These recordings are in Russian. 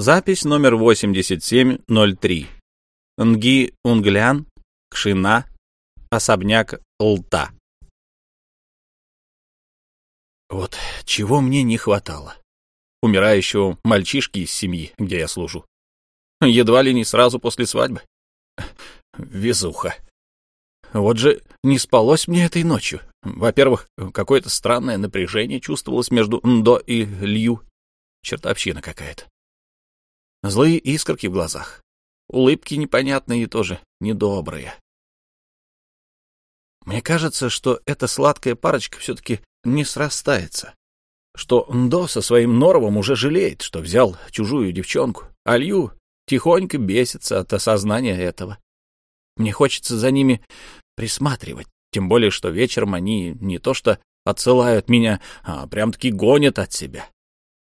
Запись номер 8703. Нги Унглян, Кшина, особняк Лта. Вот чего мне не хватало. Умирающего мальчишки из семьи, где я служу. Едва ли не сразу после свадьбы. Везуха. Вот же не спалось мне этой ночью. Во-первых, какое-то странное напряжение чувствовалось между Ндо и Лью. Чертовщина какая-то. Злые искорки в глазах. Улыбки непонятные и тоже недобрые. Мне кажется, что эта сладкая парочка все-таки не срастается. Что Ндо со своим норовом уже жалеет, что взял чужую девчонку, а Лью тихонько бесится от осознания этого. Мне хочется за ними присматривать, тем более, что вечером они не то что отсылают меня, а прям-таки гонят от себя.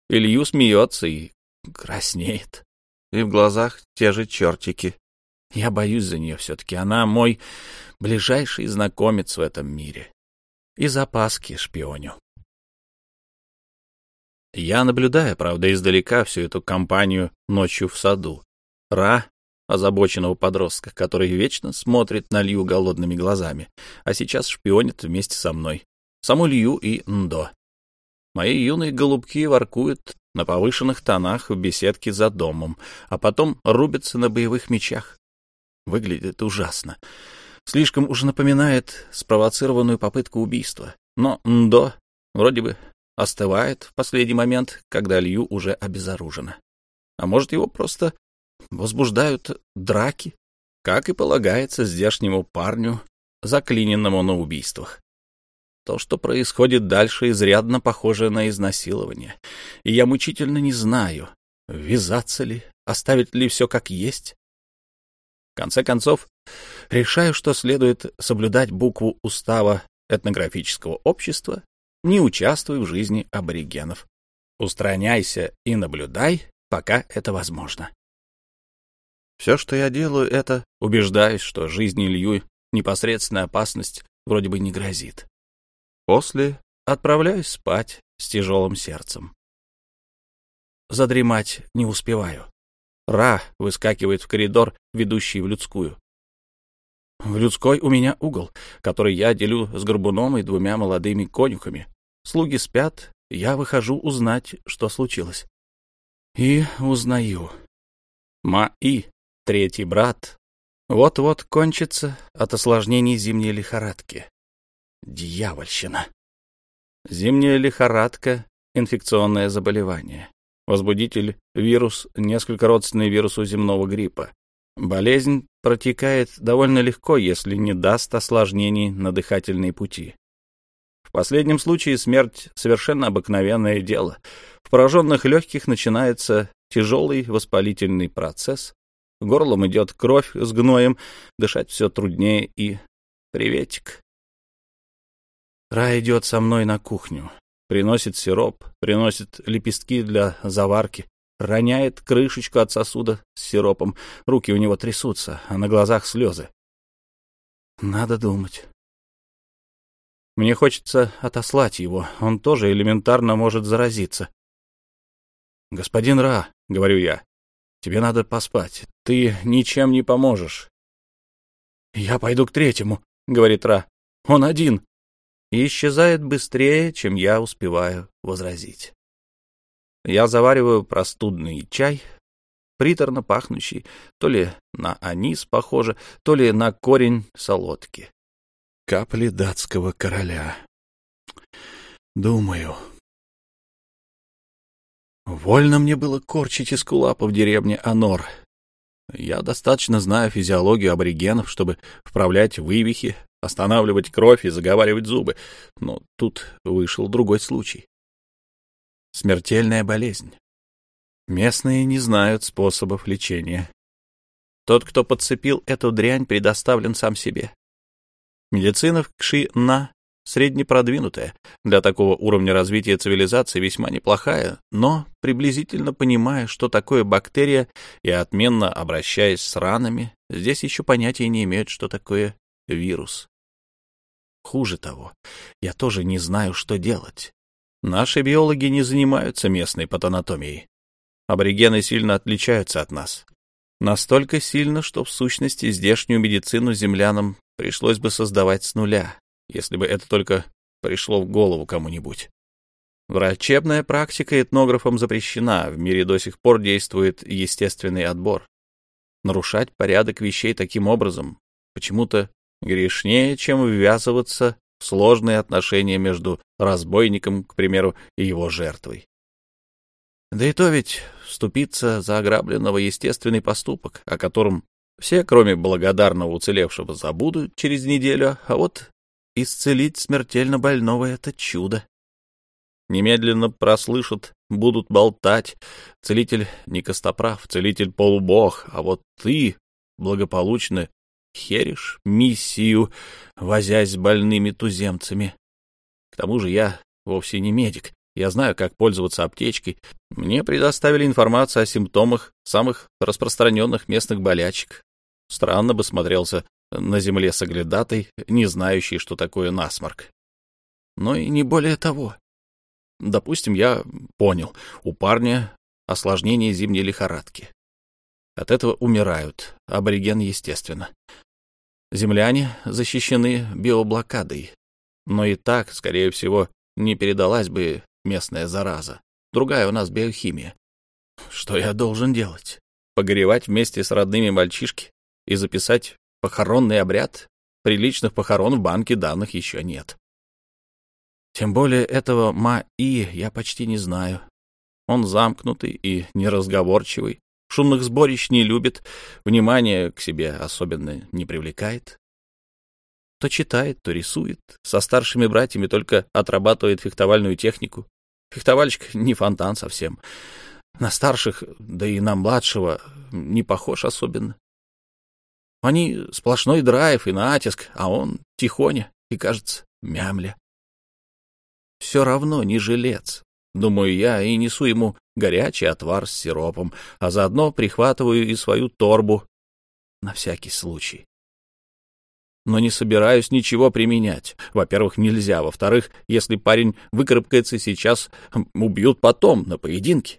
Илью смеется и краснеет, и в глазах те же чертики. Я боюсь за нее все-таки, она мой ближайший знакомец в этом мире. И запаски шпионю. Я наблюдаю, правда, издалека всю эту компанию ночью в саду. Ра озабоченного подростка, который вечно смотрит на Лью голодными глазами, а сейчас шпионит вместе со мной. Саму Лью и Ндо. Мои юные голубки воркуют на повышенных тонах в беседке за домом, а потом рубятся на боевых мечах. Выглядит ужасно. Слишком уж напоминает спровоцированную попытку убийства. Но Ндо вроде бы остывает в последний момент, когда Лью уже обезоружена. А может, его просто возбуждают драки, как и полагается здешнему парню, заклиненному на убийствах. То, что происходит дальше, изрядно похоже на изнасилование, и я мучительно не знаю, ввязаться ли, оставить ли все как есть. В конце концов, решаю, что следует соблюдать букву устава этнографического общества, не участвуй в жизни аборигенов. Устраняйся и наблюдай, пока это возможно. Все, что я делаю, это убеждаюсь, что жизни Илью непосредственная опасность вроде бы не грозит. После отправляюсь спать с тяжелым сердцем. Задремать не успеваю. Ра выскакивает в коридор, ведущий в людскую. В людской у меня угол, который я делю с горбуном и двумя молодыми конюхами. Слуги спят, я выхожу узнать, что случилось. И узнаю. Ма-И Третий брат вот-вот кончится от осложнений зимней лихорадки. Дьявольщина. Зимняя лихорадка — инфекционное заболевание. Возбудитель — вирус, несколько родственный вирусу земного гриппа. Болезнь протекает довольно легко, если не даст осложнений на дыхательные пути. В последнем случае смерть — совершенно обыкновенное дело. В пораженных легких начинается тяжелый воспалительный процесс, горлом идет кровь с гноем, дышать все труднее и... Приветик. Ра идет со мной на кухню, приносит сироп, приносит лепестки для заварки, роняет крышечку от сосуда с сиропом, руки у него трясутся, а на глазах слезы. Надо думать. Мне хочется отослать его, он тоже элементарно может заразиться. «Господин Ра», — говорю я, Тебе надо поспать. Ты ничем не поможешь. — Я пойду к третьему, — говорит Ра. — Он один. И исчезает быстрее, чем я успеваю возразить. Я завариваю простудный чай, приторно пахнущий, то ли на анис похоже, то ли на корень солодки. Капли датского короля. Думаю, Вольно мне было корчить из кулапа в деревне Анор. Я достаточно знаю физиологию аборигенов, чтобы вправлять вывихи, останавливать кровь и заговаривать зубы. Но тут вышел другой случай. Смертельная болезнь. Местные не знают способов лечения. Тот, кто подцепил эту дрянь, предоставлен сам себе. Медицина в Кши-На среднепродвинутая, для такого уровня развития цивилизации весьма неплохая, но, приблизительно понимая, что такое бактерия, и отменно обращаясь с ранами, здесь еще понятия не имеют, что такое вирус. Хуже того, я тоже не знаю, что делать. Наши биологи не занимаются местной патанатомией. Аборигены сильно отличаются от нас. Настолько сильно, что в сущности здешнюю медицину землянам пришлось бы создавать с нуля, если бы это только пришло в голову кому-нибудь. Врачебная практика этнографам запрещена, в мире до сих пор действует естественный отбор. Нарушать порядок вещей таким образом почему-то грешнее, чем ввязываться в сложные отношения между разбойником, к примеру, и его жертвой. Да и то ведь вступиться за ограбленного естественный поступок, о котором все, кроме благодарного уцелевшего, забудут через неделю, а вот исцелить смертельно больного — это чудо. Немедленно прослышат, будут болтать. Целитель не костоправ, целитель полубог, а вот ты благополучно херишь миссию, возясь с больными туземцами. К тому же я вовсе не медик. Я знаю, как пользоваться аптечкой. Мне предоставили информацию о симптомах самых распространенных местных болячек. Странно бы смотрелся на земле соглядатой, не знающий, что такое насморк. Но и не более того. Допустим, я понял, у парня осложнение зимней лихорадки. От этого умирают, абориген, естественно. Земляне защищены биоблокадой, но и так, скорее всего, не передалась бы местная зараза. Другая у нас биохимия. Что я должен делать? Погоревать вместе с родными мальчишки и записать похоронный обряд? Приличных похорон в банке данных еще нет. Тем более этого Ма-И я почти не знаю. Он замкнутый и неразговорчивый, шумных сборищ не любит, внимание к себе особенно не привлекает. То читает, то рисует, со старшими братьями только отрабатывает фехтовальную технику. Фехтовальщик не фонтан совсем. На старших, да и на младшего не похож особенно. Они сплошной драйв и натиск, а он тихоня и, кажется, мямля все равно не жилец. Думаю я и несу ему горячий отвар с сиропом, а заодно прихватываю и свою торбу на всякий случай. Но не собираюсь ничего применять. Во-первых, нельзя. Во-вторых, если парень выкарабкается сейчас, убьют потом, на поединке.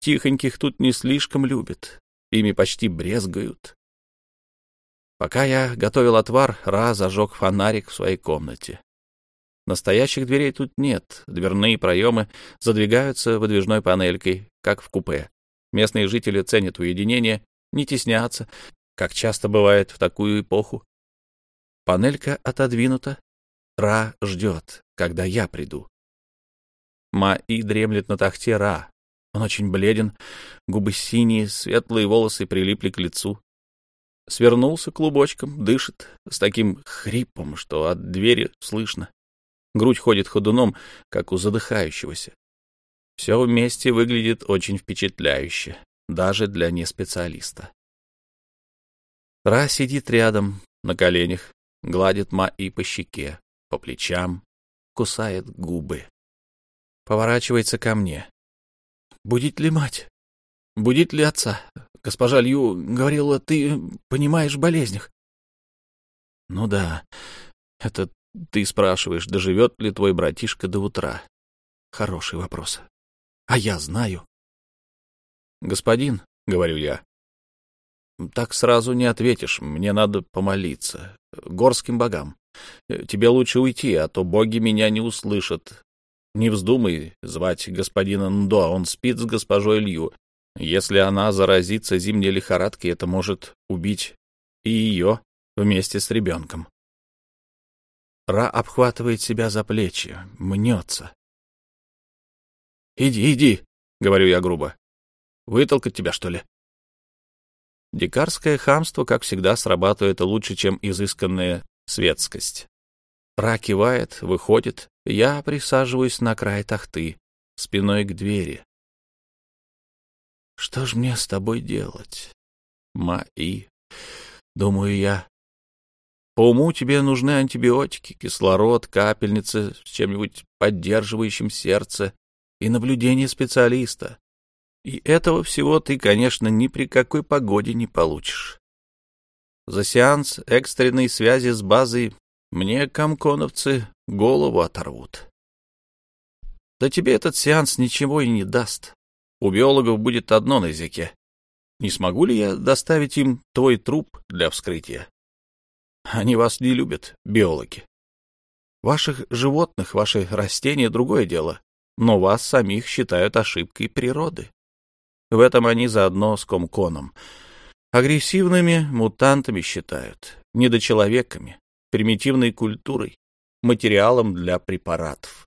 Тихоньких тут не слишком любят. Ими почти брезгают. Пока я готовил отвар, Ра зажег фонарик в своей комнате. Настоящих дверей тут нет, дверные проемы задвигаются выдвижной панелькой, как в купе. Местные жители ценят уединение, не теснятся, как часто бывает в такую эпоху. Панелька отодвинута. Ра ждет, когда я приду. Ма-И дремлет на тахте Ра. Он очень бледен, губы синие, светлые волосы прилипли к лицу. Свернулся клубочком, дышит с таким хрипом, что от двери слышно. Грудь ходит ходуном, как у задыхающегося. Все вместе выглядит очень впечатляюще, даже для неспециалиста. Ра сидит рядом, на коленях, гладит Ма и по щеке, по плечам, кусает губы. Поворачивается ко мне. «Будет ли мать? Будет ли отца? Госпожа Лью говорила, ты понимаешь в болезнях». «Ну да, это ты спрашиваешь, доживет ли твой братишка до утра? Хороший вопрос. А я знаю. Господин, — говорю я, — так сразу не ответишь, мне надо помолиться. Горским богам. Тебе лучше уйти, а то боги меня не услышат. Не вздумай звать господина Ндо, он спит с госпожой Лью. Если она заразится зимней лихорадкой, это может убить и ее вместе с ребенком. Ра обхватывает себя за плечи, мнется. «Иди, иди», — говорю я грубо. «Вытолкать тебя, что ли?» Дикарское хамство, как всегда, срабатывает лучше, чем изысканная светскость. Ра кивает, выходит, я присаживаюсь на край тахты, спиной к двери. «Что ж мне с тобой делать?» «Ма-И», — думаю я, по уму тебе нужны антибиотики, кислород, капельницы с чем-нибудь поддерживающим сердце и наблюдение специалиста. И этого всего ты, конечно, ни при какой погоде не получишь. За сеанс экстренной связи с базой мне комконовцы голову оторвут. Да тебе этот сеанс ничего и не даст. У биологов будет одно на языке. Не смогу ли я доставить им твой труп для вскрытия? Они вас не любят, биологи. Ваших животных, ваши растения — другое дело, но вас самих считают ошибкой природы. В этом они заодно с Комконом. Агрессивными мутантами считают, недочеловеками, примитивной культурой, материалом для препаратов.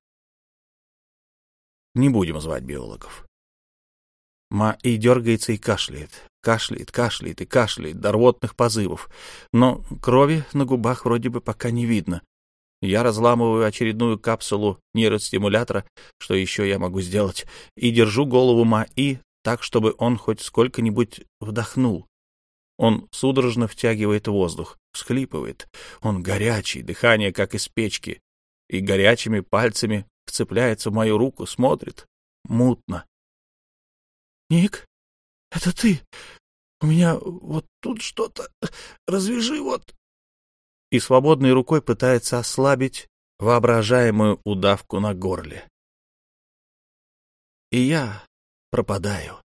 Не будем звать биологов. Ма и дергается и кашляет, кашляет, кашляет и кашляет до рвотных позывов, но крови на губах вроде бы пока не видно. Я разламываю очередную капсулу нейростимулятора, что еще я могу сделать, и держу голову Ма и так, чтобы он хоть сколько-нибудь вдохнул. Он судорожно втягивает воздух, всхлипывает. Он горячий, дыхание как из печки, и горячими пальцами вцепляется в мою руку, смотрит. Мутно. «Ник, это ты? У меня вот тут что-то... Развяжи вот...» И свободной рукой пытается ослабить воображаемую удавку на горле. И я пропадаю.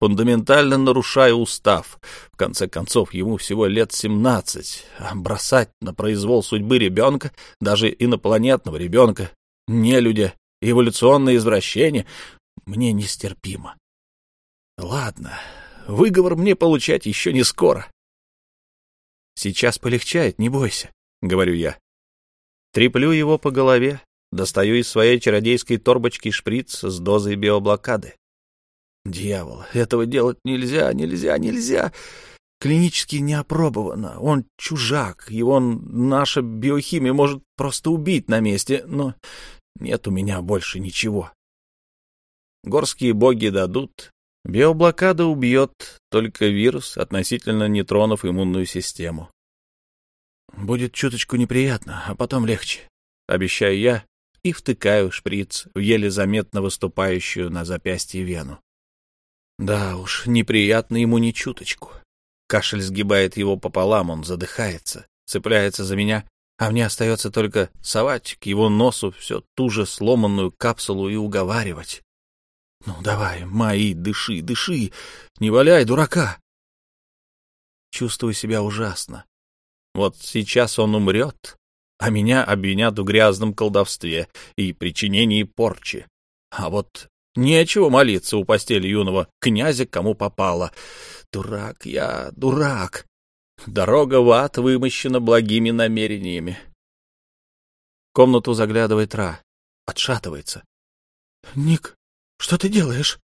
Фундаментально нарушаю устав. В конце концов, ему всего лет семнадцать, а бросать на произвол судьбы ребенка, даже инопланетного ребенка, нелюдя, эволюционное извращение, мне нестерпимо. Ладно, выговор мне получать еще не скоро. Сейчас полегчает, не бойся, — говорю я. Треплю его по голове, достаю из своей чародейской торбочки шприц с дозой биоблокады. Дьявол, этого делать нельзя, нельзя, нельзя. Клинически не опробовано. Он чужак, его наша биохимия может просто убить на месте, но нет у меня больше ничего. Горские боги дадут, Биоблокада убьет только вирус, относительно не тронув иммунную систему. Будет чуточку неприятно, а потом легче, обещаю я и втыкаю шприц в еле заметно выступающую на запястье вену. Да уж, неприятно ему ни чуточку. Кашель сгибает его пополам, он задыхается, цепляется за меня, а мне остается только совать к его носу все ту же сломанную капсулу и уговаривать. Ну, давай, мои, дыши, дыши, не валяй дурака. Чувствую себя ужасно. Вот сейчас он умрет, а меня обвинят в грязном колдовстве и причинении порчи. А вот нечего молиться у постели юного князя, кому попало. Дурак я, дурак. Дорога в ад вымощена благими намерениями. В комнату заглядывает Ра, отшатывается. — Ник, что ты делаешь?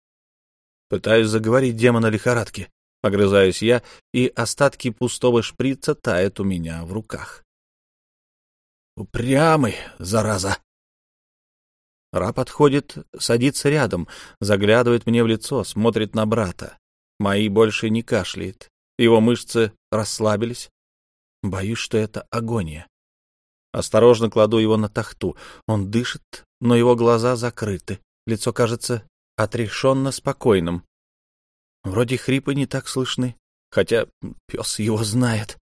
Пытаюсь заговорить демона лихорадки. Огрызаюсь я, и остатки пустого шприца тают у меня в руках. Упрямый, зараза! Ра подходит, садится рядом, заглядывает мне в лицо, смотрит на брата. Мои больше не кашляет. Его мышцы расслабились. Боюсь, что это агония. Осторожно кладу его на тахту. Он дышит, но его глаза закрыты. Лицо кажется отрешенно спокойным. Вроде хрипы не так слышны, хотя пес его знает.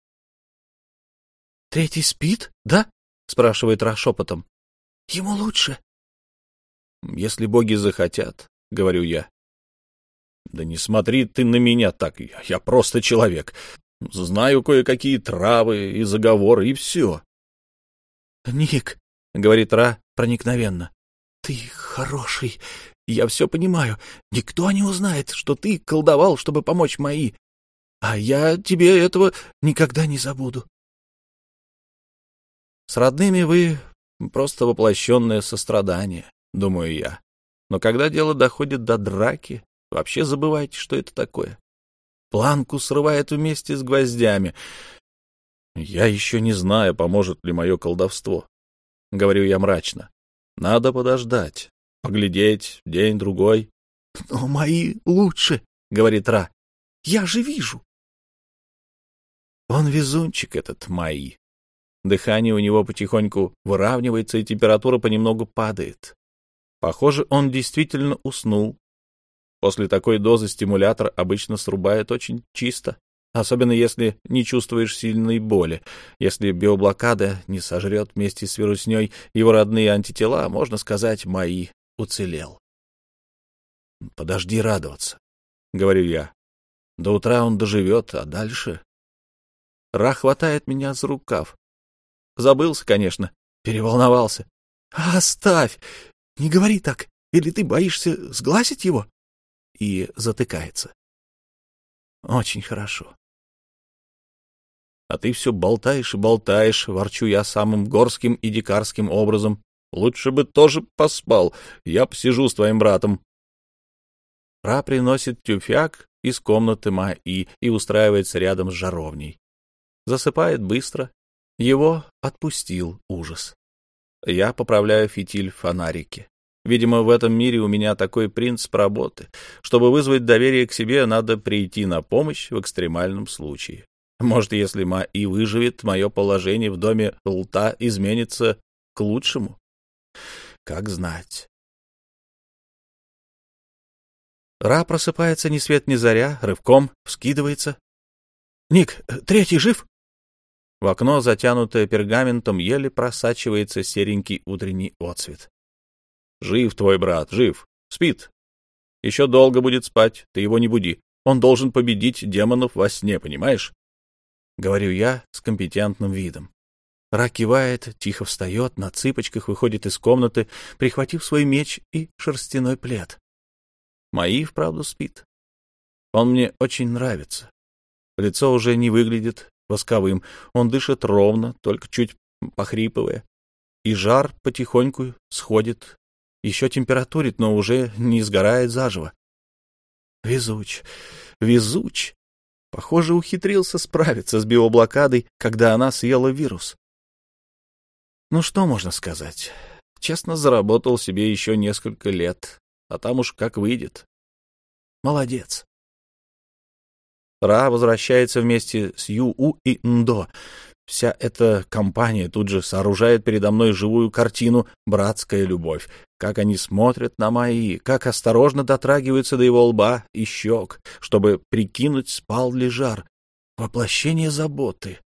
— Третий спит, да? — спрашивает Ра шепотом. — Ему лучше. — Если боги захотят, — говорю я. — Да не смотри ты на меня так, я, я просто человек. Знаю кое-какие травы и заговоры, и все. — Ник, — говорит Ра проникновенно, ты хороший. Я все понимаю. Никто не узнает, что ты колдовал, чтобы помочь мои. А я тебе этого никогда не забуду. С родными вы просто воплощенное сострадание, думаю я. Но когда дело доходит до драки, вообще забывайте, что это такое. Планку срывает вместе с гвоздями. Я еще не знаю, поможет ли мое колдовство. Говорю я мрачно. Надо подождать, поглядеть день-другой. — Но мои лучше, — говорит Ра. — Я же вижу. Он везунчик этот мои. Дыхание у него потихоньку выравнивается, и температура понемногу падает. Похоже, он действительно уснул. После такой дозы стимулятор обычно срубает очень чисто особенно если не чувствуешь сильной боли. Если биоблокада не сожрет вместе с вирусней его родные антитела, можно сказать, мои уцелел. Подожди радоваться, — говорю я. До утра он доживет, а дальше... Ра хватает меня за рукав. Забылся, конечно, переволновался. «Оставь! Не говори так! Или ты боишься сглазить его?» И затыкается. «Очень хорошо. А ты все болтаешь и болтаешь, ворчу я самым горским и дикарским образом. Лучше бы тоже поспал, я посижу с твоим братом. Ра приносит тюфяк из комнаты Маи и устраивается рядом с жаровней. Засыпает быстро. Его отпустил ужас. Я поправляю фитиль в фонарике. Видимо, в этом мире у меня такой принцип работы. Чтобы вызвать доверие к себе, надо прийти на помощь в экстремальном случае. Может, если Ма и выживет, мое положение в доме Лта изменится к лучшему? Как знать. Ра просыпается ни свет ни заря, рывком вскидывается. — Ник, третий жив? В окно, затянутое пергаментом, еле просачивается серенький утренний отсвет. — Жив твой брат, жив. Спит. Еще долго будет спать, ты его не буди. Он должен победить демонов во сне, понимаешь? — говорю я с компетентным видом. Ра кивает, тихо встает, на цыпочках выходит из комнаты, прихватив свой меч и шерстяной плед. Мои, вправду, спит. Он мне очень нравится. Лицо уже не выглядит восковым, он дышит ровно, только чуть похрипывая. И жар потихоньку сходит, еще температурит, но уже не сгорает заживо. Везуч, везуч. Похоже, ухитрился справиться с биоблокадой, когда она съела вирус. Ну что можно сказать? Честно, заработал себе еще несколько лет, а там уж как выйдет. Молодец. Ра возвращается вместе с Ю-У и Ндо. Вся эта компания тут же сооружает передо мной живую картину «Братская любовь», как они смотрят на мои, как осторожно дотрагиваются до его лба и щек, чтобы прикинуть, спал ли жар. Воплощение заботы.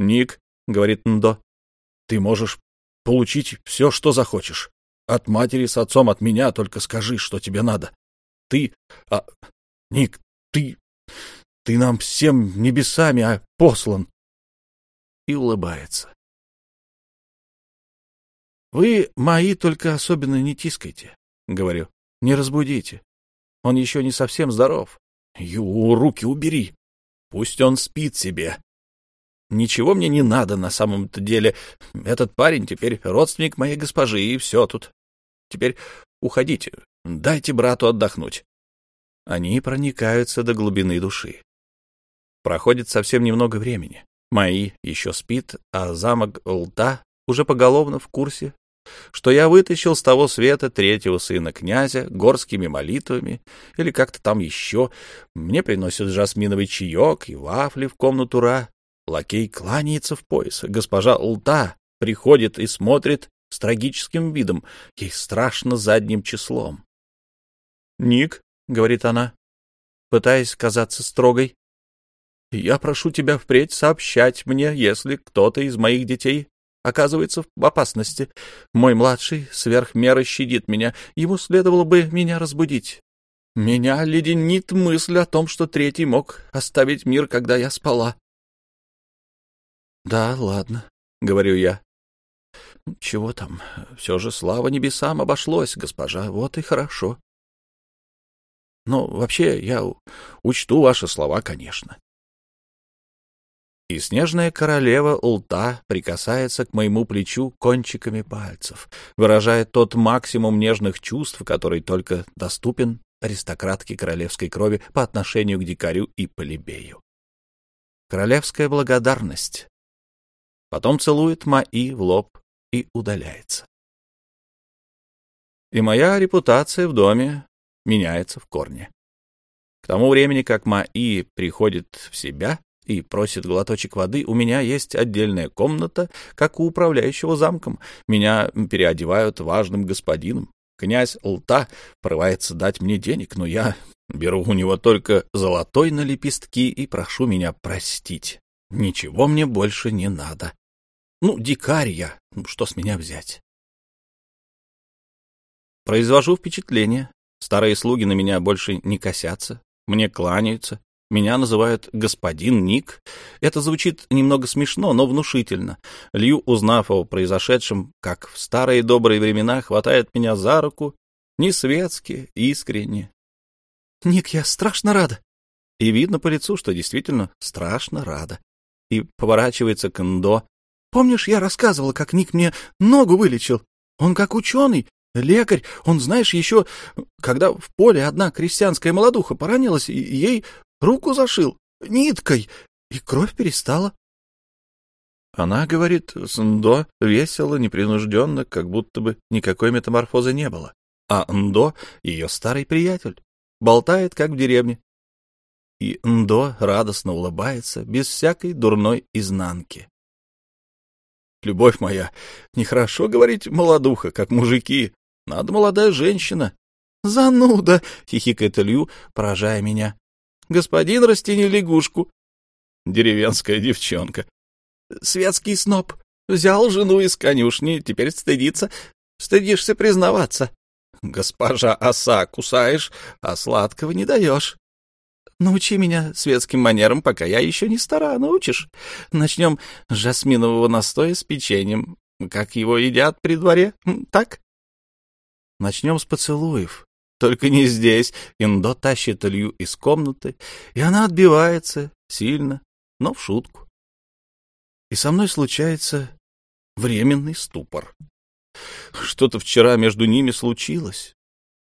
«Ник», — говорит Ндо, — «ты можешь получить все, что захочешь. От матери с отцом, от меня, только скажи, что тебе надо. Ты... А, Ник, ты... Ты нам всем небесами а послан». И улыбается. Вы мои только особенно не тискайте, — говорю. Не разбудите. Он еще не совсем здоров. Ю, руки убери. Пусть он спит себе. Ничего мне не надо на самом-то деле. Этот парень теперь родственник моей госпожи, и все тут. Теперь уходите, дайте брату отдохнуть. Они проникаются до глубины души. Проходит совсем немного времени. Мои еще спит, а замок Лта уже поголовно в курсе что я вытащил с того света третьего сына князя горскими молитвами или как-то там еще. Мне приносят жасминовый чаек и вафли в комнату Ра. Лакей кланяется в пояс. Госпожа Лта приходит и смотрит с трагическим видом. Ей страшно задним числом. «Ник», — говорит она, пытаясь казаться строгой, — «я прошу тебя впредь сообщать мне, если кто-то из моих детей оказывается в опасности. Мой младший сверх меры щадит меня. Ему следовало бы меня разбудить. Меня леденит мысль о том, что третий мог оставить мир, когда я спала. — Да, ладно, — говорю я. — Чего там? Все же слава небесам обошлось, госпожа, вот и хорошо. — Ну, вообще, я учту ваши слова, конечно и снежная королева Улта прикасается к моему плечу кончиками пальцев, выражая тот максимум нежных чувств, который только доступен аристократке королевской крови по отношению к дикарю и полебею. Королевская благодарность. Потом целует Маи в лоб и удаляется. И моя репутация в доме меняется в корне. К тому времени, как Маи приходит в себя, и просит глоточек воды, у меня есть отдельная комната, как у управляющего замком. Меня переодевают важным господином. Князь Лта порывается дать мне денег, но я беру у него только золотой на лепестки и прошу меня простить. Ничего мне больше не надо. Ну, дикарь я, что с меня взять? Произвожу впечатление. Старые слуги на меня больше не косятся, мне кланяются, меня называют господин Ник. Это звучит немного смешно, но внушительно. Лью, узнав о произошедшем, как в старые добрые времена, хватает меня за руку, не светски, искренне. «Ник, я страшно рада!» И видно по лицу, что действительно страшно рада. И поворачивается к Ндо. «Помнишь, я рассказывала, как Ник мне ногу вылечил? Он как ученый, лекарь. Он, знаешь, еще, когда в поле одна крестьянская молодуха поранилась, ей руку зашил ниткой, и кровь перестала. Она говорит с Ндо весело, непринужденно, как будто бы никакой метаморфозы не было. А Ндо — ее старый приятель, болтает, как в деревне. И Ндо радостно улыбается, без всякой дурной изнанки. Любовь моя, нехорошо говорить молодуха, как мужики. Надо молодая женщина. Зануда, хихикает Илью, поражая меня. Господин растени лягушку. Деревенская девчонка. Светский сноб. Взял жену из конюшни, теперь стыдится. Стыдишься признаваться. Госпожа оса кусаешь, а сладкого не даешь. Научи меня светским манерам, пока я еще не стара, научишь. Начнем с жасминового настоя с печеньем. Как его едят при дворе, так? Начнем с поцелуев. Только не здесь. Индо тащит Илью из комнаты, и она отбивается сильно, но в шутку. И со мной случается временный ступор. Что-то вчера между ними случилось.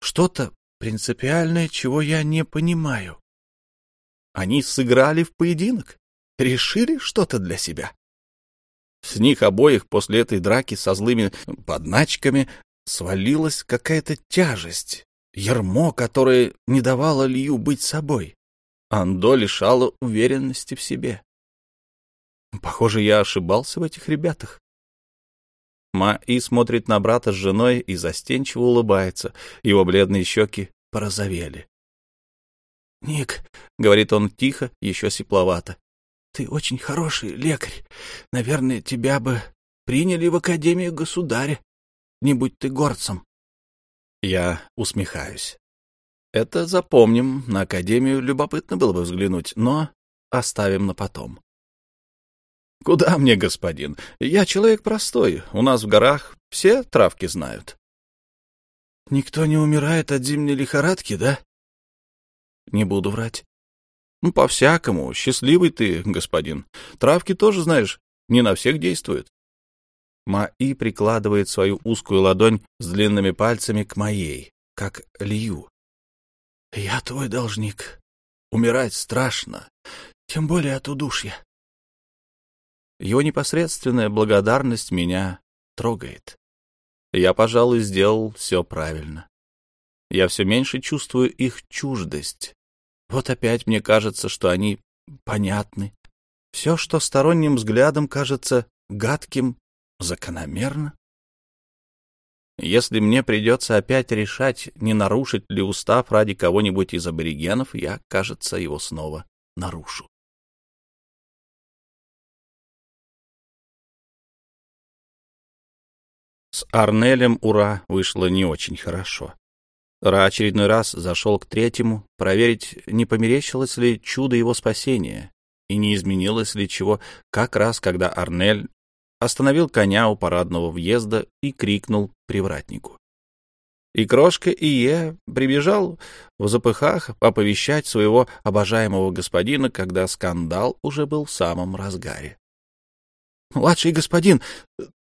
Что-то принципиальное, чего я не понимаю. Они сыграли в поединок, решили что-то для себя. С них обоих после этой драки со злыми подначками свалилась какая-то тяжесть, Ермо, которое не давало Лью быть собой. Андо лишало уверенности в себе. Похоже, я ошибался в этих ребятах. Ма-И смотрит на брата с женой и застенчиво улыбается. Его бледные щеки порозовели. — Ник, — говорит он тихо, еще сепловато, — ты очень хороший лекарь. Наверное, тебя бы приняли в Академию Государя. Не будь ты горцем. Я усмехаюсь. Это запомним, на Академию любопытно было бы взглянуть, но оставим на потом. Куда мне, господин? Я человек простой, у нас в горах все травки знают. Никто не умирает от зимней лихорадки, да? Не буду врать. Ну, по-всякому. Счастливый ты, господин. Травки тоже, знаешь, не на всех действуют. Маи прикладывает свою узкую ладонь с длинными пальцами к моей, как Лью. «Я твой должник. Умирать страшно, тем более от удушья». Его непосредственная благодарность меня трогает. Я, пожалуй, сделал все правильно. Я все меньше чувствую их чуждость. Вот опять мне кажется, что они понятны. Все, что сторонним взглядом кажется гадким закономерно. Если мне придется опять решать, не нарушить ли устав ради кого-нибудь из аборигенов, я, кажется, его снова нарушу. С Арнелем ура вышло не очень хорошо. Ра очередной раз зашел к третьему, проверить, не померещилось ли чудо его спасения, и не изменилось ли чего, как раз когда Арнель остановил коня у парадного въезда и крикнул привратнику. И крошка Ие прибежал в запыхах оповещать своего обожаемого господина, когда скандал уже был в самом разгаре. — Младший господин,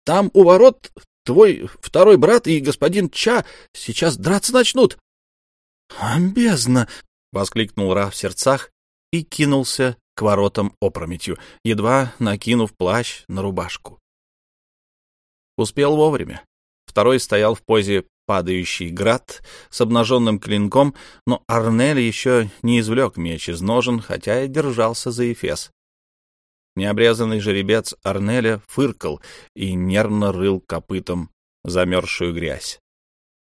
там у ворот твой второй брат и господин Ча сейчас драться начнут. — Бездна! — воскликнул Ра в сердцах и кинулся к воротам опрометью, едва накинув плащ на рубашку. Успел вовремя. Второй стоял в позе падающий град с обнаженным клинком, но Арнель еще не извлек меч из ножен, хотя и держался за эфес. Необрезанный жеребец Арнеля фыркал и нервно рыл копытом замерзшую грязь.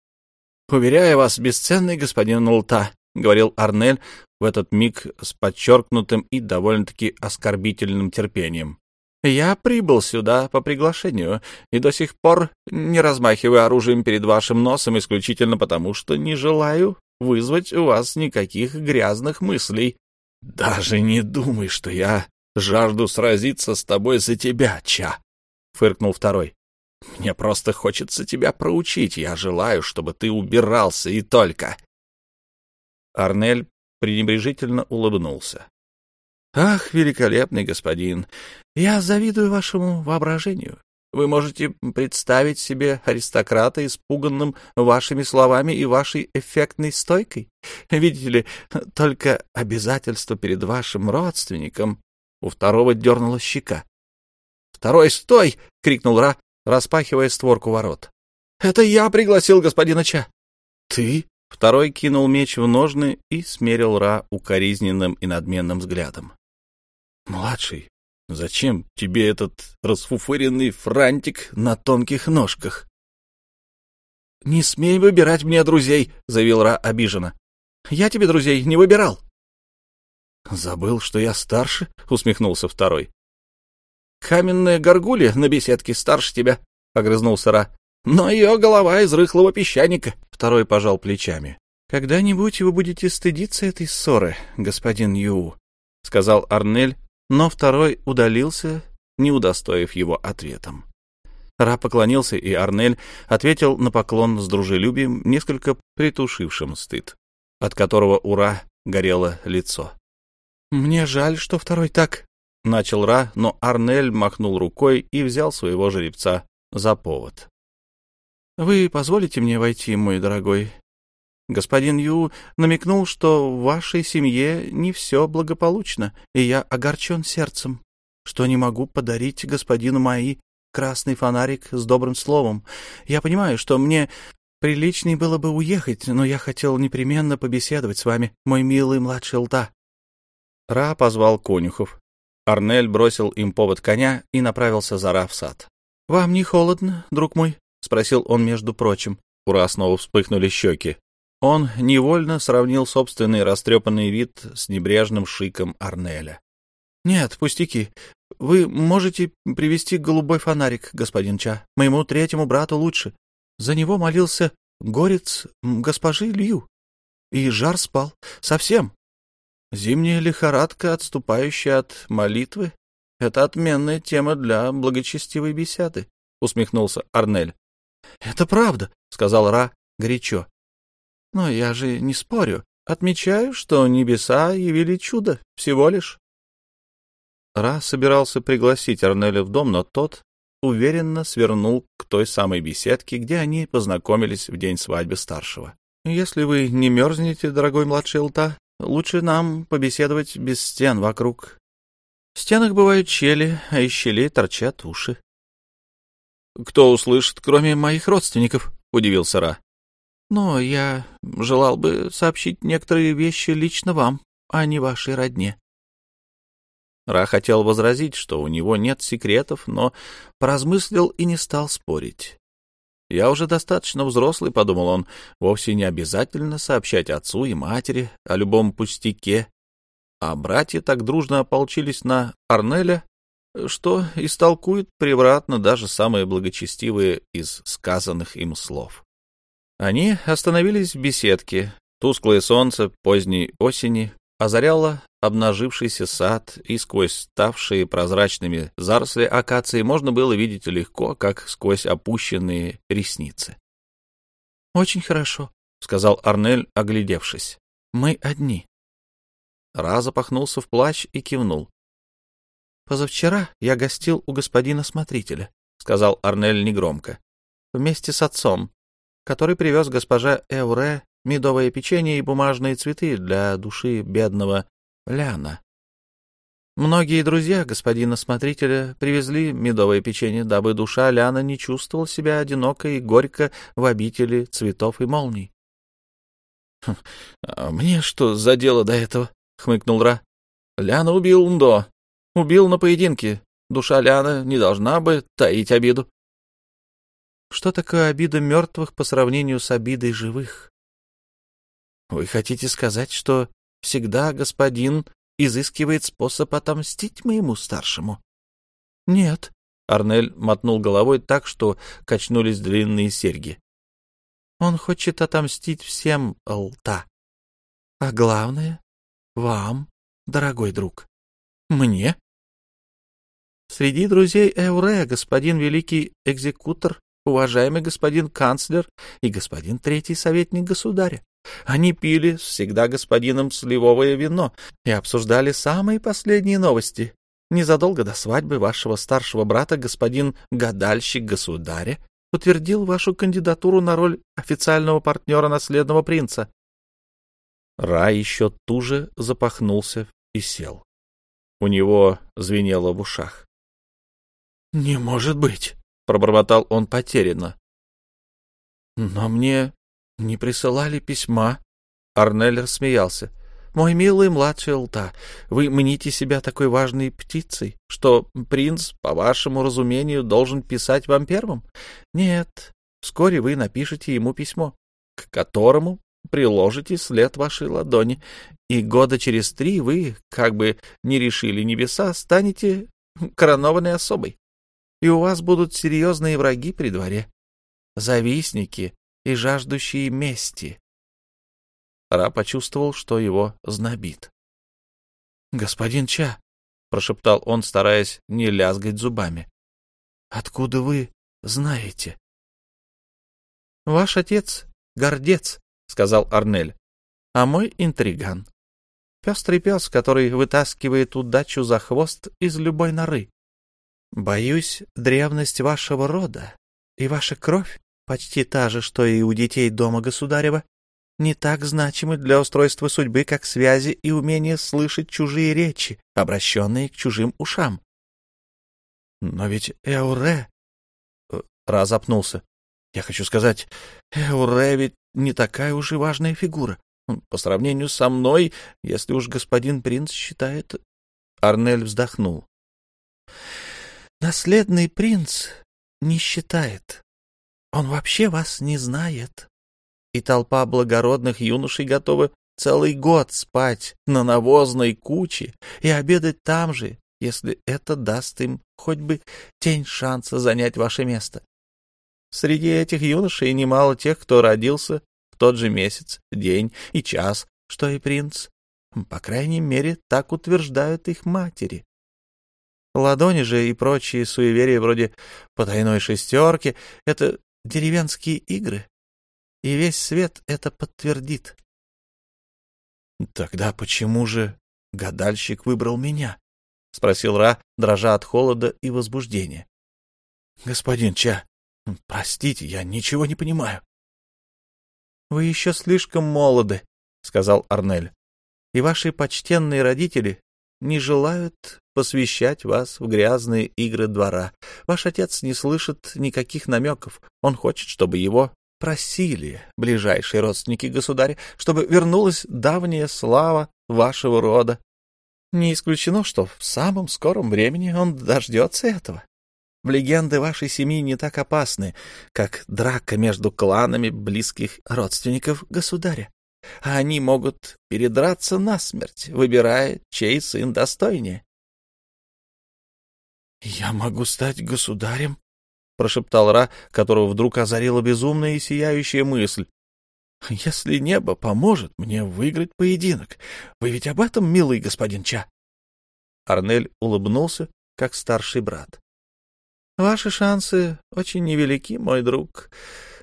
— Уверяю вас, бесценный господин Улта, — говорил Арнель в этот миг с подчеркнутым и довольно-таки оскорбительным терпением. Я прибыл сюда по приглашению и до сих пор не размахиваю оружием перед вашим носом исключительно потому, что не желаю вызвать у вас никаких грязных мыслей. Даже не думай, что я жажду сразиться с тобой за тебя, Ча, — фыркнул второй. Мне просто хочется тебя проучить. Я желаю, чтобы ты убирался и только. Арнель пренебрежительно улыбнулся. «Ах, великолепный господин, я завидую вашему воображению. Вы можете представить себе аристократа, испуганным вашими словами и вашей эффектной стойкой? Видите ли, только обязательство перед вашим родственником. У второго дернула щека. «Второй, стой!» — крикнул Ра, распахивая створку ворот. «Это я пригласил господина Ча!» «Ты?» — второй кинул меч в ножны и смерил Ра укоризненным и надменным взглядом. «Младший, Зачем тебе этот расфуфыренный франтик на тонких ножках? — Не смей выбирать мне друзей, — заявил Ра обиженно. — Я тебе друзей не выбирал. — Забыл, что я старше? — усмехнулся второй. — Каменная горгулья на беседке старше тебя, — огрызнулся Ра. — Но ее голова из рыхлого песчаника. Второй пожал плечами. — Когда-нибудь вы будете стыдиться этой ссоры, господин Ю, — сказал Арнель, но второй удалился, не удостоив его ответом. Ра поклонился, и Арнель ответил на поклон с дружелюбием, несколько притушившим стыд, от которого у Ра горело лицо. «Мне жаль, что второй так...» — начал Ра, но Арнель махнул рукой и взял своего жеребца за повод. «Вы позволите мне войти, мой дорогой Господин Ю намекнул, что в вашей семье не все благополучно, и я огорчен сердцем, что не могу подарить господину Маи красный фонарик с добрым словом. Я понимаю, что мне приличней было бы уехать, но я хотел непременно побеседовать с вами, мой милый младший лта. Ра позвал конюхов. Арнель бросил им повод коня и направился за Ра в сад. — Вам не холодно, друг мой? — спросил он между прочим. У Ра снова вспыхнули щеки. Он невольно сравнил собственный растрепанный вид с небрежным шиком Арнеля. — Нет, пустяки. Вы можете привести голубой фонарик, господин Ча. Моему третьему брату лучше. За него молился горец госпожи Лью. И жар спал. Совсем. Зимняя лихорадка, отступающая от молитвы, — это отменная тема для благочестивой беседы, — усмехнулся Арнель. — Это правда, — сказал Ра горячо. Но я же не спорю. Отмечаю, что небеса явили чудо, всего лишь. Ра собирался пригласить Арнеля в дом, но тот уверенно свернул к той самой беседке, где они познакомились в день свадьбы старшего. «Если вы не мерзнете, дорогой младший Лта, лучше нам побеседовать без стен вокруг. В стенах бывают щели, а из щелей торчат уши». «Кто услышит, кроме моих родственников?» — удивился Ра. Но я желал бы сообщить некоторые вещи лично вам, а не вашей родне. Ра хотел возразить, что у него нет секретов, но поразмыслил и не стал спорить. «Я уже достаточно взрослый», — подумал он, — «вовсе не обязательно сообщать отцу и матери о любом пустяке». А братья так дружно ополчились на Арнеля, что истолкуют превратно даже самые благочестивые из сказанных им слов. Они остановились в беседке. Тусклое солнце поздней осени озаряло обнажившийся сад, и сквозь ставшие прозрачными заросли акации можно было видеть легко, как сквозь опущенные ресницы. — Очень хорошо, — сказал Арнель, оглядевшись. — Мы одни. Ра запахнулся в плащ и кивнул. — Позавчера я гостил у господина смотрителя, — сказал Арнель негромко, — вместе с отцом который привез госпожа Эуре медовое печенье и бумажные цветы для души бедного Ляна. Многие друзья господина смотрителя привезли медовое печенье, дабы душа Ляна не чувствовала себя одиноко и горько в обители цветов и молний. «Хм, а мне что за дело до этого?» — хмыкнул Ра. «Ляна убил Ндо. Убил на поединке. Душа Ляна не должна бы таить обиду. Что такое обида мертвых по сравнению с обидой живых? Вы хотите сказать, что всегда господин изыскивает способ отомстить моему старшему? Нет. Арнель мотнул головой так, что качнулись длинные серьги. Он хочет отомстить всем Алта. а главное — вам, дорогой друг. Мне? Среди друзей Эуре господин великий экзекутор, уважаемый господин канцлер и господин третий советник государя. Они пили всегда господином сливовое вино и обсуждали самые последние новости. Незадолго до свадьбы вашего старшего брата господин гадальщик государя утвердил вашу кандидатуру на роль официального партнера наследного принца. Ра еще туже запахнулся и сел. У него звенело в ушах. — Не может быть! — пробормотал он потерянно. — Но мне не присылали письма. Арнель рассмеялся. Мой милый младший Лта, вы мните себя такой важной птицей, что принц, по вашему разумению, должен писать вам первым? Нет, вскоре вы напишете ему письмо, к которому приложите след вашей ладони, и года через три вы, как бы не решили небеса, станете коронованной особой. И у вас будут серьезные враги при дворе, завистники и жаждущие мести. Ра почувствовал, что его знобит. — Господин Ча, — прошептал он, стараясь не лязгать зубами, — откуда вы знаете? — Ваш отец — гордец, — сказал Арнель, — а мой — интриган. Пестрый пес, который вытаскивает удачу за хвост из любой норы. Боюсь, древность вашего рода и ваша кровь, почти та же, что и у детей дома государева, не так значимы для устройства судьбы, как связи и умение слышать чужие речи, обращенные к чужим ушам. Но ведь Эуре... Э, Разопнулся. Я хочу сказать, Эуре ведь не такая уж и важная фигура. По сравнению со мной, если уж господин принц считает... Арнель вздохнул. Наследный принц не считает. Он вообще вас не знает и толпа благородных юношей готова целый год спать на навозной куче и обедать там же, если это даст им хоть бы тень шанса занять ваше место. Среди этих юношей немало тех, кто родился в тот же месяц, день и час, что и принц. По крайней мере, так утверждают их матери. Ладони же и прочие суеверия вроде потайной шестерки — это деревенские игры, и весь свет это подтвердит. — Тогда почему же гадальщик выбрал меня? — спросил Ра, дрожа от холода и возбуждения. — Господин Ча, простите, я ничего не понимаю. — Вы еще слишком молоды, — сказал Арнель, — и ваши почтенные родители не желают посвящать вас в грязные игры двора. Ваш отец не слышит никаких намеков. Он хочет, чтобы его просили, ближайшие родственники государя, чтобы вернулась давняя слава вашего рода. Не исключено, что в самом скором времени он дождется этого. В легенды вашей семьи не так опасны, как драка между кланами близких родственников государя. А они могут передраться насмерть, выбирая, чей сын достойнее. — Я могу стать государем прошептал Ра, которого вдруг озарила безумная и сияющая мысль. «Если небо поможет мне выиграть поединок, вы ведь об этом, милый господин Ча?» Арнель улыбнулся, как старший брат. «Ваши шансы очень невелики, мой друг.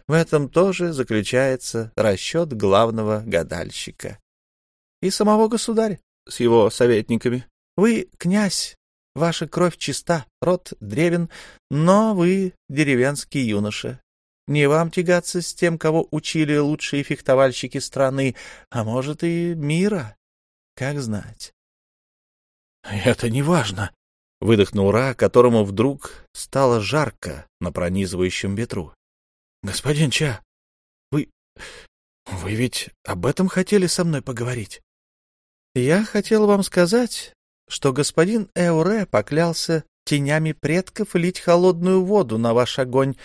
В этом тоже заключается расчет главного гадальщика. И самого государя с его советниками. Вы, князь, Ваша кровь чиста, род древен, но вы деревенский юноша. Не вам тягаться с тем, кого учили лучшие фехтовальщики страны, а может и мира. Как знать. — Это не важно, — выдохнул Ра, которому вдруг стало жарко на пронизывающем ветру. — Господин Ча, вы... вы ведь об этом хотели со мной поговорить? — Я хотел вам сказать, что господин Эуре поклялся тенями предков лить холодную воду на ваш огонь,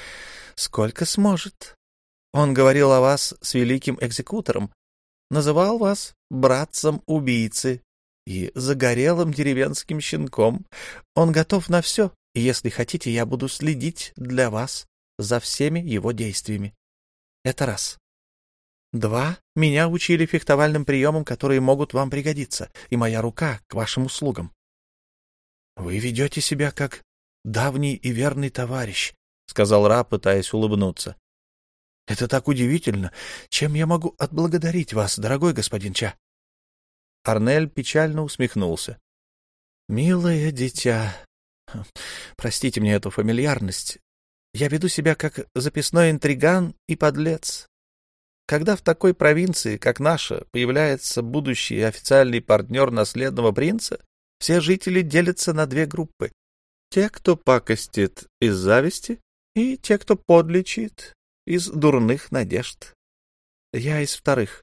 сколько сможет. Он говорил о вас с великим экзекутором, называл вас братцем убийцы и загорелым деревенским щенком. Он готов на все, и если хотите, я буду следить для вас за всеми его действиями. Это раз. Два, меня учили фехтовальным приемам, которые могут вам пригодиться, и моя рука к вашим услугам. — Вы ведете себя как давний и верный товарищ, — сказал Ра, пытаясь улыбнуться. — Это так удивительно. Чем я могу отблагодарить вас, дорогой господин Ча? Арнель печально усмехнулся. — Милое дитя, простите мне эту фамильярность. Я веду себя как записной интриган и подлец. Когда в такой провинции, как наша, появляется будущий официальный партнер наследного принца, все жители делятся на две группы. Те, кто пакостит из зависти, и те, кто подлечит из дурных надежд. Я из вторых.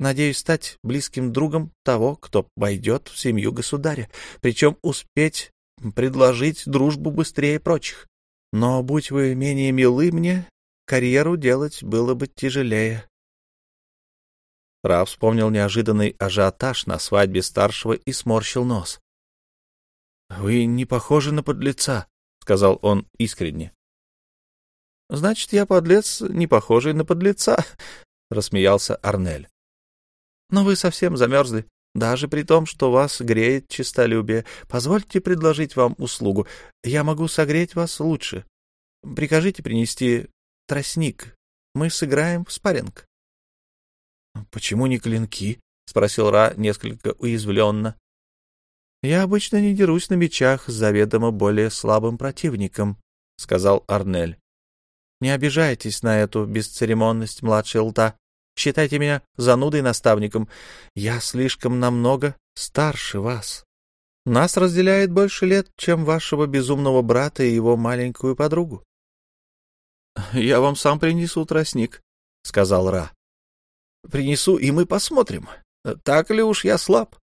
Надеюсь стать близким другом того, кто войдет в семью государя, причем успеть предложить дружбу быстрее прочих. Но, будь вы менее милы мне, карьеру делать было бы тяжелее. Раф вспомнил неожиданный ажиотаж на свадьбе старшего и сморщил нос. — Вы не похожи на подлеца, — сказал он искренне. — Значит, я подлец, не похожий на подлеца, — рассмеялся Арнель. — Но вы совсем замерзли, даже при том, что вас греет честолюбие. Позвольте предложить вам услугу. Я могу согреть вас лучше. Прикажите принести тростник. Мы сыграем в спарринг. — Почему не клинки? — спросил Ра несколько уязвленно. — Я обычно не дерусь на мечах с заведомо более слабым противником, — сказал Арнель. — Не обижайтесь на эту бесцеремонность, младший лта. Считайте меня занудой наставником. Я слишком намного старше вас. Нас разделяет больше лет, чем вашего безумного брата и его маленькую подругу. — Я вам сам принесу тростник, — сказал Ра. Принесу, и мы посмотрим, так ли уж я слаб.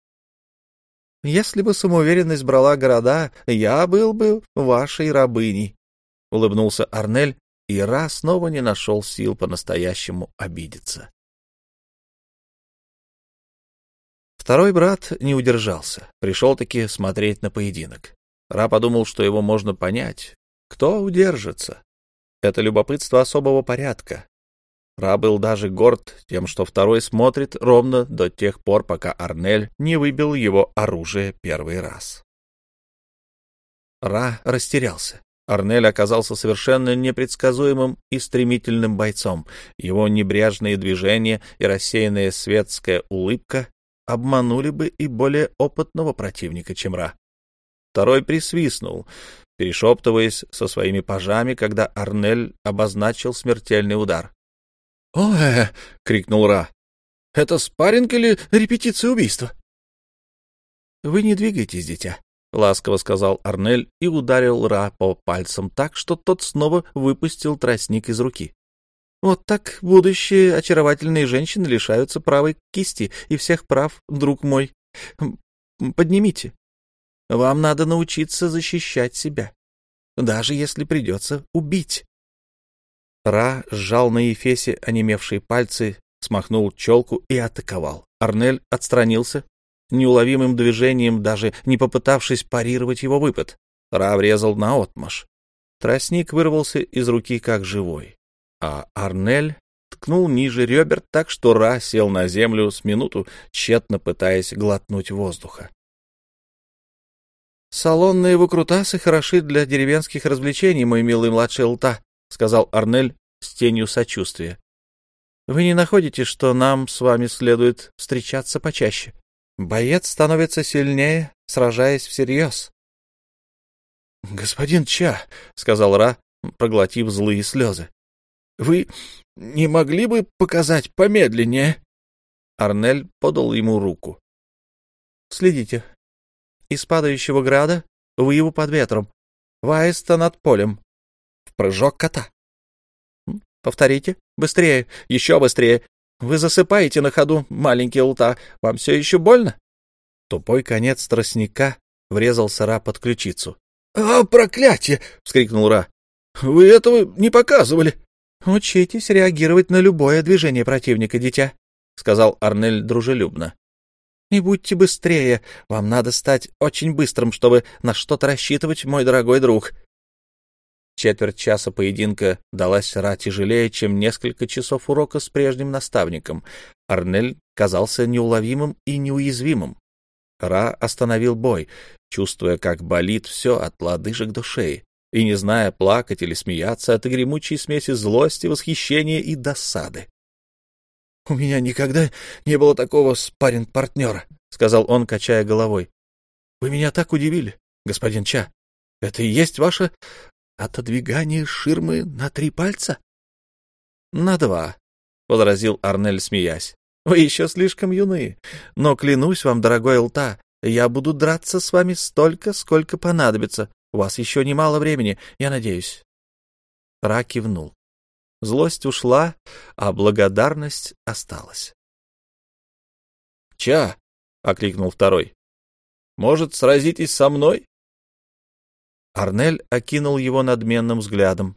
Если бы самоуверенность брала города, я был бы вашей рабыней, — улыбнулся Арнель, и Ра снова не нашел сил по-настоящему обидеться. Второй брат не удержался, пришел-таки смотреть на поединок. Ра подумал, что его можно понять. Кто удержится? Это любопытство особого порядка, Ра был даже горд тем, что второй смотрит ровно до тех пор, пока Арнель не выбил его оружие первый раз. Ра растерялся. Арнель оказался совершенно непредсказуемым и стремительным бойцом. Его небрежные движения и рассеянная светская улыбка обманули бы и более опытного противника, чем Ра. Второй присвистнул, перешептываясь со своими пажами, когда Арнель обозначил смертельный удар. «О-э!» — крикнул Ра. «Это спарринг или репетиция убийства?» «Вы не двигайтесь, дитя», — ласково сказал Арнель и ударил Ра по пальцам так, что тот снова выпустил тростник из руки. «Вот так будущие очаровательные женщины лишаются правой кисти и всех прав, друг мой. Поднимите. Вам надо научиться защищать себя, даже если придется убить». Ра сжал на Ефесе онемевшие пальцы, смахнул челку и атаковал. Арнель отстранился, неуловимым движением, даже не попытавшись парировать его выпад. Ра врезал наотмашь. Тростник вырвался из руки как живой, а Арнель ткнул ниже ребер так, что Ра сел на землю с минуту, тщетно пытаясь глотнуть воздуха. «Салонные выкрутасы хороши для деревенских развлечений, мой милый младший лта», — сказал Арнель с тенью сочувствия. «Вы не находите, что нам с вами следует встречаться почаще? Боец становится сильнее, сражаясь всерьез». «Господин Ча», — сказал Ра, проглотив злые слезы, — «вы не могли бы показать помедленнее?» Арнель подал ему руку. «Следите. Из падающего града выяву под ветром. Ваиста над полем прыжок кота. Повторите. Быстрее, еще быстрее. Вы засыпаете на ходу, маленький лта. Вам все еще больно? Тупой конец тростника врезался Ра под ключицу. — А, проклятие! — вскрикнул Ра. — Вы этого не показывали. — Учитесь реагировать на любое движение противника, дитя, — сказал Арнель дружелюбно. — И будьте быстрее. Вам надо стать очень быстрым, чтобы на что-то рассчитывать, мой дорогой друг. Четверть часа поединка далась Ра тяжелее, чем несколько часов урока с прежним наставником. Арнель казался неуловимым и неуязвимым. Ра остановил бой, чувствуя, как болит все от лодыжек до шеи, и не зная, плакать или смеяться от гремучей смеси злости, восхищения и досады. — У меня никогда не было такого спарринг-партнера, — сказал он, качая головой. — Вы меня так удивили, господин Ча. Это и есть ваше Отодвигание ширмы на три пальца? — На два, — возразил Арнель, смеясь. — Вы еще слишком юны. Но клянусь вам, дорогой Лта, я буду драться с вами столько, сколько понадобится. У вас еще немало времени, я надеюсь. Ра кивнул. Злость ушла, а благодарность осталась. — Ча! — окликнул второй. — Может, сразитесь со мной? Арнель окинул его надменным взглядом.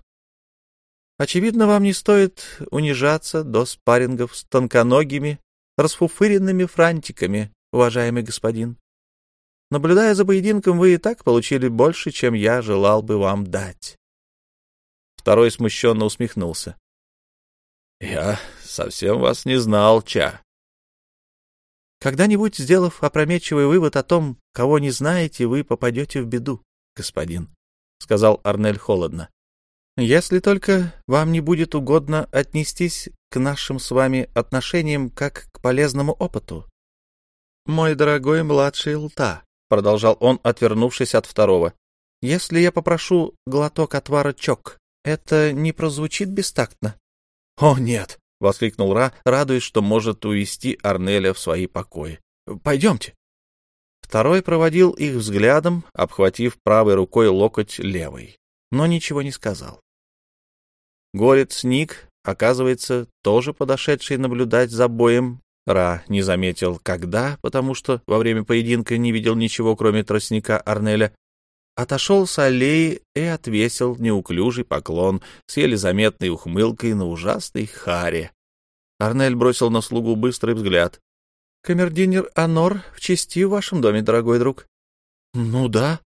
«Очевидно, вам не стоит унижаться до спаррингов с тонконогими, расфуфыренными франтиками, уважаемый господин. Наблюдая за поединком, вы и так получили больше, чем я желал бы вам дать». Второй смущенно усмехнулся. «Я совсем вас не знал, Ча». «Когда-нибудь, сделав опрометчивый вывод о том, кого не знаете, вы попадете в беду господин, — сказал Арнель холодно. — Если только вам не будет угодно отнестись к нашим с вами отношениям как к полезному опыту. — Мой дорогой младший Лта, — продолжал он, отвернувшись от второго, — если я попрошу глоток отвара чок, это не прозвучит бестактно? — О, нет! — воскликнул Ра, радуясь, что может увести Арнеля в свои покои. — Пойдемте. Второй проводил их взглядом, обхватив правой рукой локоть левой, но ничего не сказал. Горец Ник, оказывается, тоже подошедший наблюдать за боем, Ра не заметил, когда, потому что во время поединка не видел ничего, кроме тростника Арнеля, отошел с аллеи и отвесил неуклюжий поклон с еле заметной ухмылкой на ужасной харе. Арнель бросил на слугу быстрый взгляд. Камердинер Анор в чести в вашем доме, дорогой друг. — Ну да.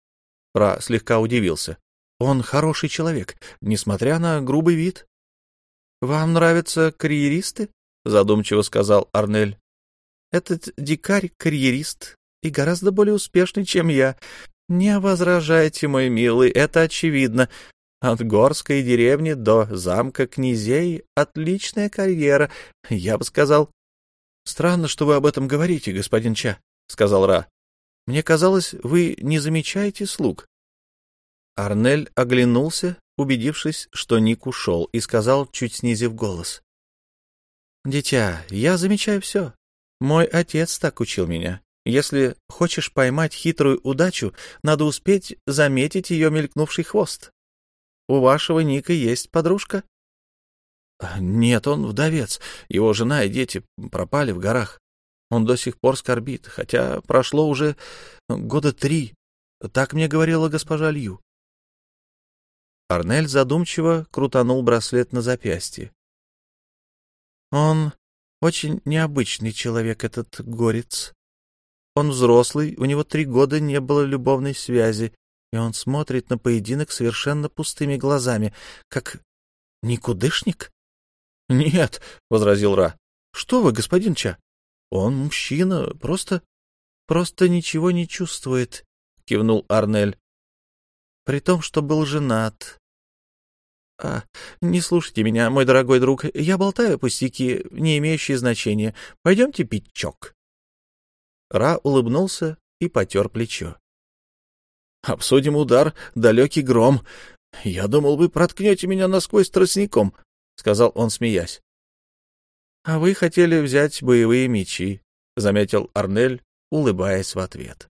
Ра слегка удивился. Он хороший человек, несмотря на грубый вид. — Вам нравятся карьеристы? — задумчиво сказал Арнель. — Этот дикарь — карьерист и гораздо более успешный, чем я. Не возражайте, мой милый, это очевидно. От горской деревни до замка князей отличная карьера, я бы сказал, — Странно, что вы об этом говорите, господин Ча, — сказал Ра. — Мне казалось, вы не замечаете слуг. Арнель оглянулся, убедившись, что Ник ушел, и сказал, чуть снизив голос. — Дитя, я замечаю все. Мой отец так учил меня. Если хочешь поймать хитрую удачу, надо успеть заметить ее мелькнувший хвост. У вашего Ника есть подружка? — Нет, он вдовец. Его жена и дети пропали в горах. Он до сих пор скорбит, хотя прошло уже года три. Так мне говорила госпожа Лью. Арнель задумчиво крутанул браслет на запястье. Он очень необычный человек, этот горец. Он взрослый, у него три года не было любовной связи, и он смотрит на поединок совершенно пустыми глазами, как никудышник. — Нет, — возразил Ра. — Что вы, господин Ча? Он мужчина, просто... просто ничего не чувствует, — кивнул Арнель. — При том, что был женат. — А, не слушайте меня, мой дорогой друг, я болтаю пустяки, не имеющие значения. Пойдемте пить чок. Ра улыбнулся и потер плечо. — Обсудим удар, далекий гром. Я думал, вы проткнете меня насквозь тростником, — сказал он, смеясь. — А вы хотели взять боевые мечи, — заметил Арнель, улыбаясь в ответ.